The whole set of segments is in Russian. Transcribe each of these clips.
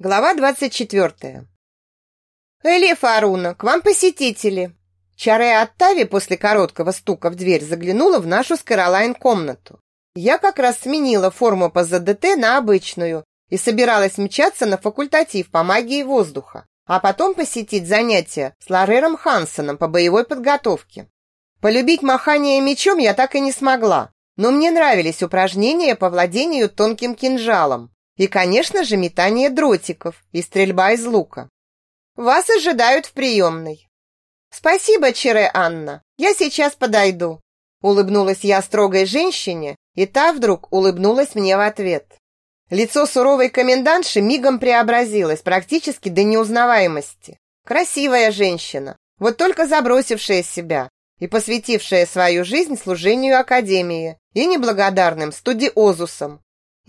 Глава 24. «Элиф Аруна, к вам посетители!» Чаре Оттави после короткого стука в дверь заглянула в нашу с Каролайн комнату. Я как раз сменила форму по ЗДТ на обычную и собиралась мчаться на факультатив по магии воздуха, а потом посетить занятия с Ларером Хансоном по боевой подготовке. Полюбить махание мечом я так и не смогла, но мне нравились упражнения по владению тонким кинжалом, и, конечно же, метание дротиков и стрельба из лука. Вас ожидают в приемной. Спасибо, Чере Анна. Я сейчас подойду. Улыбнулась я строгой женщине, и та вдруг улыбнулась мне в ответ. Лицо суровой комендантши мигом преобразилось практически до неузнаваемости. Красивая женщина, вот только забросившая себя и посвятившая свою жизнь служению академии и неблагодарным студиозусам,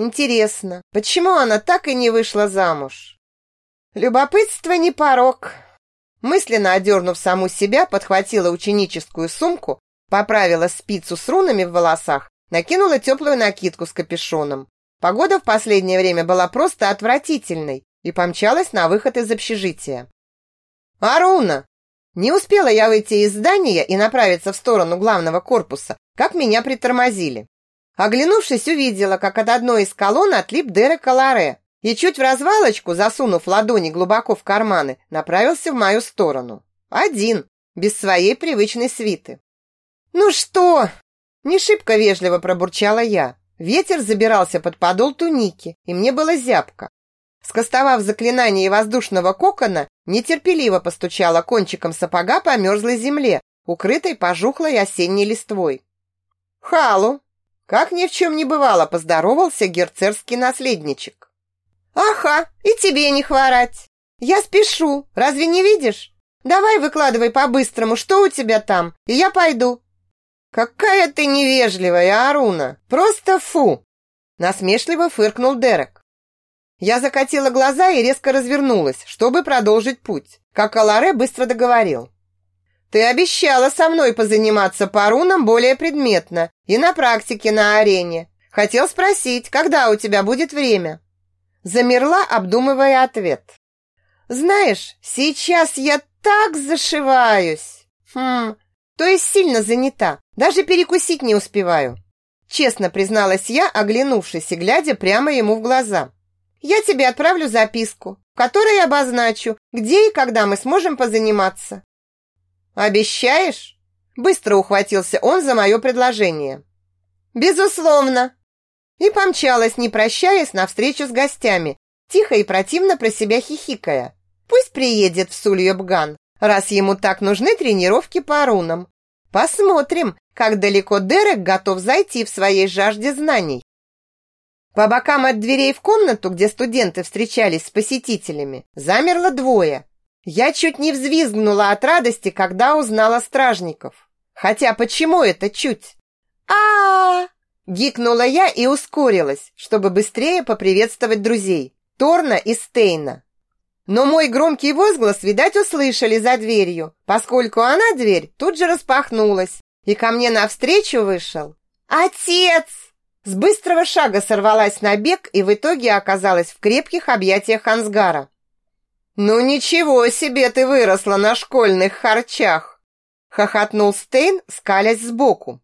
Интересно, почему она так и не вышла замуж? Любопытство не порог. Мысленно одернув саму себя, подхватила ученическую сумку, поправила спицу с рунами в волосах, накинула теплую накидку с капюшоном. Погода в последнее время была просто отвратительной и помчалась на выход из общежития. «Аруна!» Не успела я выйти из здания и направиться в сторону главного корпуса, как меня притормозили. Оглянувшись, увидела, как от одной из колонн отлип Дерек Ларе и чуть в развалочку, засунув ладони глубоко в карманы, направился в мою сторону. Один, без своей привычной свиты. «Ну что?» Не шибко вежливо пробурчала я. Ветер забирался под подол туники, и мне было зябко. Скостовав заклинание воздушного кокона, нетерпеливо постучала кончиком сапога по мерзлой земле, укрытой пожухлой осенней листвой. «Халу!» Как ни в чем не бывало, поздоровался герцерский наследничек. «Аха, и тебе не хворать! Я спешу, разве не видишь? Давай выкладывай по-быстрому, что у тебя там, и я пойду». «Какая ты невежливая, Аруна! Просто фу!» Насмешливо фыркнул Дерек. Я закатила глаза и резко развернулась, чтобы продолжить путь, как Аларе быстро договорил. Ты обещала со мной позаниматься по рунам более предметно и на практике на арене. Хотел спросить, когда у тебя будет время?» Замерла, обдумывая ответ. «Знаешь, сейчас я так зашиваюсь. Хм, то есть сильно занята, даже перекусить не успеваю». Честно призналась я, оглянувшись и глядя прямо ему в глаза. «Я тебе отправлю записку, в которой обозначу, где и когда мы сможем позаниматься. «Обещаешь?» Быстро ухватился он за мое предложение. «Безусловно!» И помчалась, не прощаясь, навстречу с гостями, тихо и противно про себя хихикая. Пусть приедет в Сульёбган, раз ему так нужны тренировки по рунам. Посмотрим, как далеко Дерек готов зайти в своей жажде знаний. По бокам от дверей в комнату, где студенты встречались с посетителями, замерло двое. Я чуть не взвизгнула от радости, когда узнала стражников. Хотя почему это чуть? а, Гикнула я и ускорилась, чтобы быстрее поприветствовать друзей, Торна и Стейна. Но мой громкий возглас, видать, услышали за дверью, поскольку она, дверь, тут же распахнулась, и ко мне навстречу вышел «Отец!» С быстрого шага сорвалась на бег и в итоге оказалась в крепких объятиях Ансгара. «Ну ничего себе ты выросла на школьных харчах!» хохотнул Стейн, скалясь сбоку.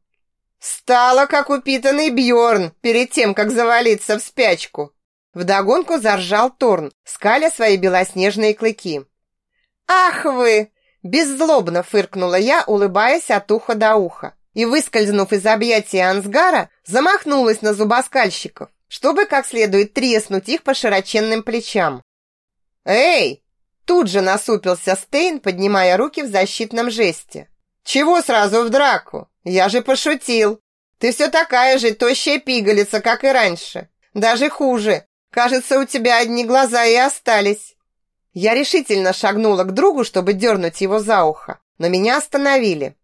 «Стала, как упитанный Бьорн перед тем, как завалиться в спячку!» Вдогонку заржал Торн, скаля свои белоснежные клыки. «Ах вы!» Беззлобно фыркнула я, улыбаясь от уха до уха. И, выскользнув из объятия Ансгара, замахнулась на зубоскальщиков, чтобы как следует треснуть их по широченным плечам. «Эй, Тут же насупился Стейн, поднимая руки в защитном жесте. «Чего сразу в драку? Я же пошутил. Ты все такая же тощая пигалица, как и раньше. Даже хуже. Кажется, у тебя одни глаза и остались». Я решительно шагнула к другу, чтобы дернуть его за ухо, но меня остановили.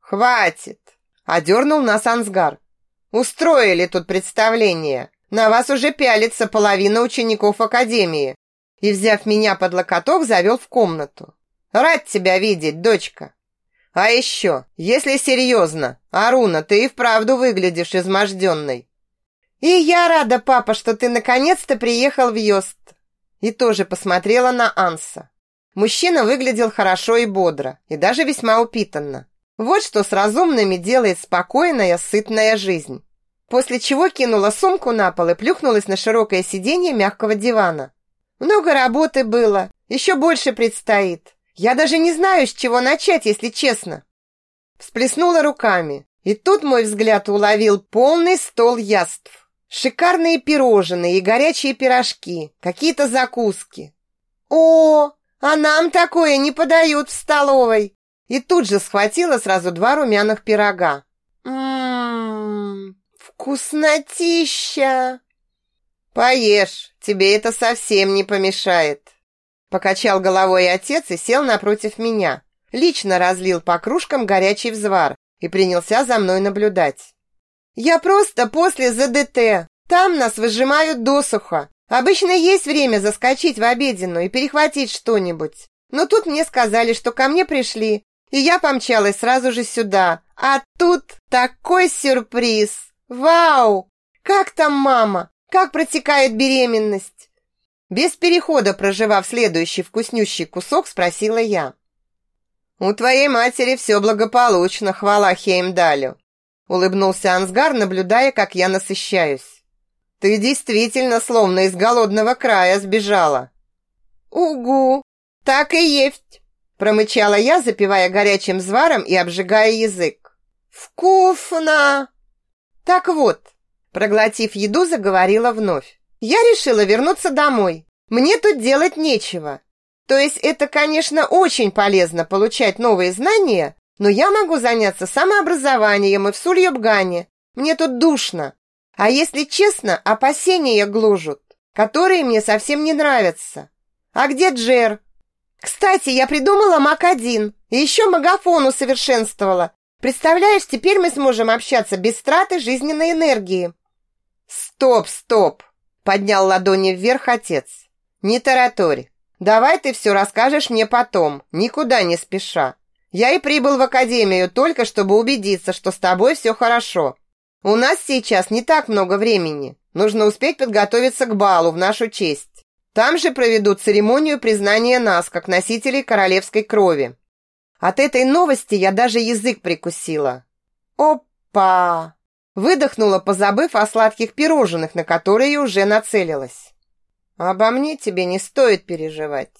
«Хватит!» – одернул нас Ансгар. «Устроили тут представление. На вас уже пялится половина учеников Академии и, взяв меня под локоток, завел в комнату. «Рад тебя видеть, дочка!» «А еще, если серьезно, Аруна, ты и вправду выглядишь изможденной!» «И я рада, папа, что ты наконец-то приехал в Йост!» и тоже посмотрела на Анса. Мужчина выглядел хорошо и бодро, и даже весьма упитанно. Вот что с разумными делает спокойная, сытная жизнь. После чего кинула сумку на пол и плюхнулась на широкое сиденье мягкого дивана. Много работы было, еще больше предстоит. Я даже не знаю, с чего начать, если честно. Всплеснула руками, и тут мой взгляд уловил полный стол яств. Шикарные пирожные и горячие пирожки, какие-то закуски. О, а нам такое не подают в столовой. И тут же схватила сразу два румяных пирога. Ммм, вкуснотища! Поешь, тебе это совсем не помешает. Покачал головой отец и сел напротив меня. Лично разлил по кружкам горячий взвар и принялся за мной наблюдать. «Я просто после ЗДТ. Там нас выжимают досуха. Обычно есть время заскочить в обеденную и перехватить что-нибудь. Но тут мне сказали, что ко мне пришли, и я помчалась сразу же сюда. А тут такой сюрприз! Вау! Как там мама? Как протекает беременность?» Без перехода, проживав следующий вкуснющий кусок, спросила я. «У твоей матери все благополучно, хвала Хеймдалю», улыбнулся Ансгар, наблюдая, как я насыщаюсь. «Ты действительно словно из голодного края сбежала». «Угу, так и есть», промычала я, запивая горячим зваром и обжигая язык. «Вкусно!» «Так вот, Проглотив еду, заговорила вновь. Я решила вернуться домой. Мне тут делать нечего. То есть это, конечно, очень полезно получать новые знания, но я могу заняться самообразованием и в Сульёбгане. Мне тут душно. А если честно, опасения гложут, которые мне совсем не нравятся. А где Джер? Кстати, я придумала Мак-1 и еще магафон усовершенствовала. Представляешь, теперь мы сможем общаться без траты жизненной энергии. «Стоп, стоп!» – поднял ладони вверх отец. «Не тараторь. Давай ты все расскажешь мне потом, никуда не спеша. Я и прибыл в академию только, чтобы убедиться, что с тобой все хорошо. У нас сейчас не так много времени. Нужно успеть подготовиться к балу в нашу честь. Там же проведут церемонию признания нас, как носителей королевской крови. От этой новости я даже язык прикусила. Опа! Выдохнула, позабыв о сладких пирожных, на которые уже нацелилась. «Обо мне тебе не стоит переживать.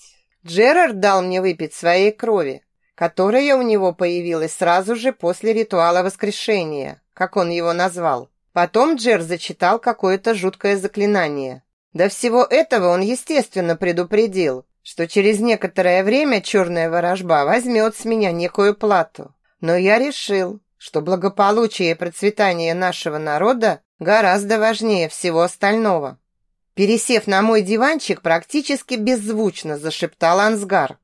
Джерард дал мне выпить своей крови, которая у него появилась сразу же после ритуала воскрешения, как он его назвал. Потом Джер зачитал какое-то жуткое заклинание. До всего этого он, естественно, предупредил, что через некоторое время черная ворожба возьмет с меня некую плату. Но я решил, что благополучие и процветание нашего народа гораздо важнее всего остального. Пересев на мой диванчик, практически беззвучно зашептал Ансгар.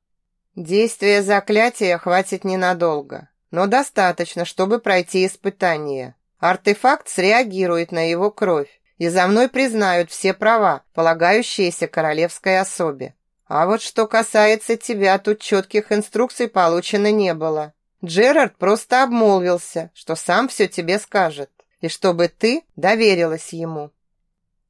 Действие заклятия хватит ненадолго, но достаточно, чтобы пройти испытание. Артефакт среагирует на его кровь, и за мной признают все права, полагающиеся королевской особе. А вот что касается тебя, тут четких инструкций получено не было. Джерард просто обмолвился, что сам все тебе скажет, и чтобы ты доверилась ему.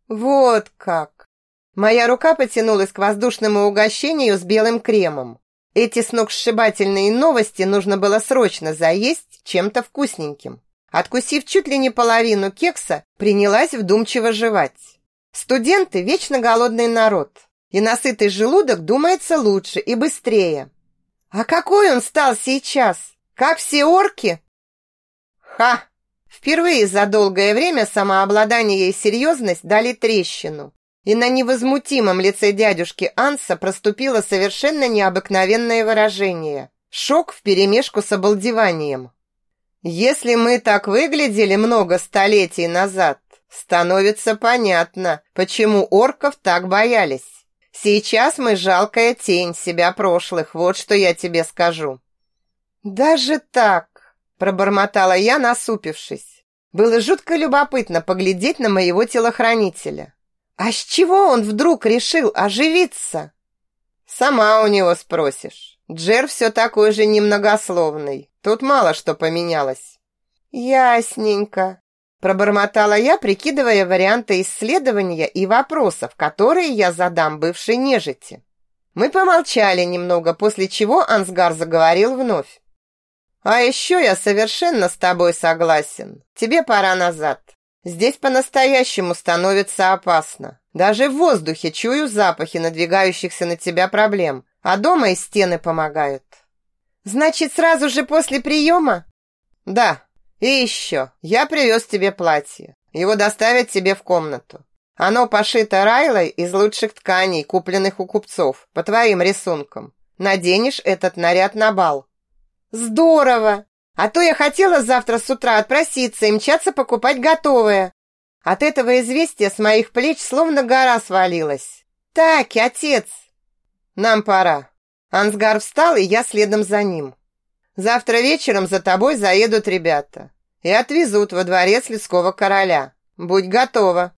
Вот как! Моя рука потянулась к воздушному угощению с белым кремом. Эти сногсшибательные новости нужно было срочно заесть чем-то вкусненьким. Откусив чуть ли не половину кекса, принялась вдумчиво жевать. Студенты – вечно голодный народ, и насытый желудок думается лучше и быстрее. А какой он стал сейчас? Как все орки? Ха! Впервые за долгое время самообладание и серьезность дали трещину. И на невозмутимом лице дядюшки Анса проступило совершенно необыкновенное выражение. Шок вперемешку с обалдеванием. Если мы так выглядели много столетий назад, становится понятно, почему орков так боялись. Сейчас мы жалкая тень себя прошлых, вот что я тебе скажу. «Даже так!» – пробормотала я, насупившись. Было жутко любопытно поглядеть на моего телохранителя. А с чего он вдруг решил оживиться? Сама у него спросишь. Джер все такой же немногословный. Тут мало что поменялось. Ясненько. Пробормотала я, прикидывая варианты исследования и вопросов, которые я задам бывшей нежити. Мы помолчали немного, после чего Ансгар заговорил вновь. «А еще я совершенно с тобой согласен. Тебе пора назад. Здесь по-настоящему становится опасно. Даже в воздухе чую запахи надвигающихся на тебя проблем, а дома и стены помогают». «Значит, сразу же после приема?» «Да, и еще, я привез тебе платье. Его доставят тебе в комнату. Оно пошито Райлой из лучших тканей, купленных у купцов, по твоим рисункам. Наденешь этот наряд на бал. Здорово! А то я хотела завтра с утра отпроситься и мчаться покупать готовое. От этого известия с моих плеч словно гора свалилась. Так, отец, нам пора. Ансгар встал, и я следом за ним. Завтра вечером за тобой заедут ребята и отвезут во дворец людского короля. Будь готова.